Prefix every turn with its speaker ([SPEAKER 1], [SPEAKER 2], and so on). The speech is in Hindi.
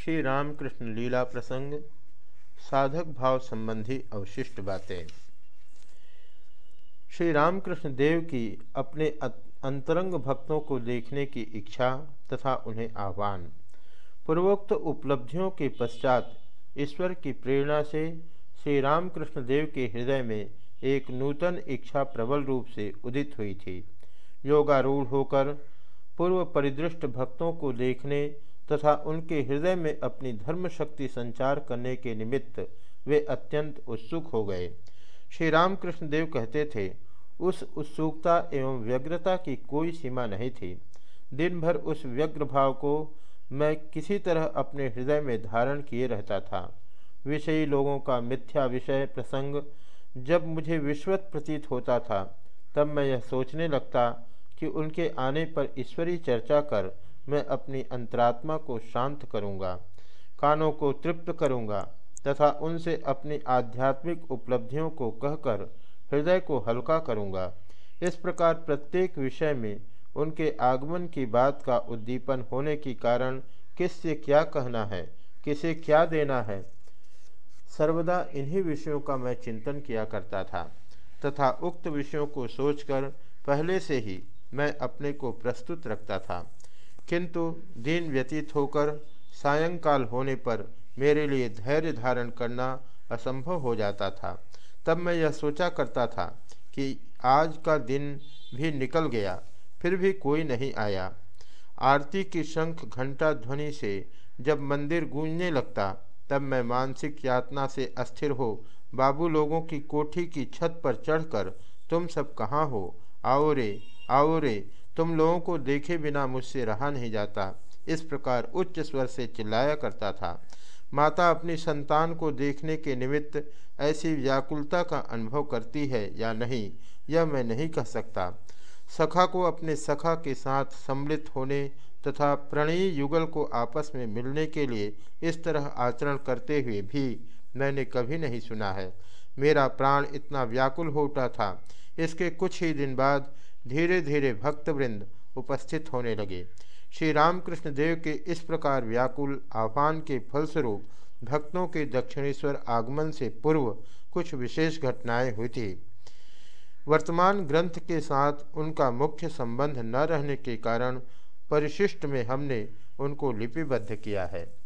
[SPEAKER 1] श्री रामकृष्ण लीला प्रसंग, साधक भाव संबंधी अवशिष्ट बातें। श्री रामकृष्ण देव की अपने अंतरंग भक्तों को देखने की इच्छा तथा उन्हें आह्वान। पूर्वोक्त उपलब्धियों के पश्चात ईश्वर की प्रेरणा से श्री रामकृष्ण देव के हृदय में एक नूतन इच्छा प्रबल रूप से उदित हुई थी। योगारूढ़ होकर पूर्व परिदृष्ट भक्तों को देखने तथा उनके हृदय में अपनी धर्म शक्ति संचार करने के निमित्त वे अत्यंत उत्सुक हो गए। श्री रामकृष्ण देव कहते थे, उस उत्सुकता एवं व्यग्रता की कोई सीमा नहीं थी। दिन भर उस व्यग्र भाव को मैं किसी तरह अपने हृदय में धारण किए रहता था। विषयी लोगों का मिथ्या विषय प्रसंग जब मुझे विश्वत प्रतीत होता था, तब मैं यह सोचने लगता कि उनके आने पर ईश्वरी चर्चा कर मैं अपनी अंतरात्मा को शांत करूँगा, कानों को तृप्त करूँगा, तथा उनसे अपनी आध्यात्मिक उपलब्धियों को कहकर हृदय को हल्का करूँगा। इस प्रकार प्रत्येक विषय में उनके आगमन की बात का उद्दीपन होने के कारण किससे क्या कहना है, किसे क्या देना है, सर्वदा इन्हीं विषयों का मैं चिंतन किया करता था, तथा उक्त विषयों को सोचकर पहले से ही मैं अपने को प्रस्तुत रखता था। किंतु दिन व्यतीत होकर सायंकाल होने पर मेरे लिए धैर्य धारण करना असंभव हो जाता था। तब मैं यह सोचा करता था कि आज का दिन भी निकल गया, फिर भी कोई नहीं आया। आरती की शंख घंटा ध्वनि से जब मंदिर गूंजने लगता, तब मैं मानसिक यातना से अस्थिर हो, बाबू लोगों की कोठी की छत पर चढ़कर, तुम सब कहाँ हो? आओ रे आओ रे तुम लोगों को देखे बिना मुझसे रहा नहीं जाता। इस प्रकार उच्च स्वर से चिल्लाया करता था। माता अपनी संतान को देखने के निमित्त ऐसी व्याकुलता का अनुभव करती है या नहीं, यह मैं नहीं कह सकता। सखा को अपने सखा के साथ सम्मिलित होने तथा प्रणयी युगल को आपस में मिलने के लिए इस तरह आचरण करते हुए भी मैंने कभी नहीं सुना है। मेरा प्राण इतना व्याकुल हो उठा था। इसके कुछ ही दिन बाद धीरे धीरे भक्तवृंद उपस्थित होने लगे। श्री रामकृष्ण देव के इस प्रकार व्याकुल आह्वान के फलस्वरूप भक्तों के दक्षिणेश्वर आगमन से पूर्व कुछ विशेष घटनाएँ हुई थी। वर्तमान ग्रंथ के साथ उनका मुख्य संबंध न रहने के कारण परिशिष्ट में हमने उनको लिपिबद्ध किया है।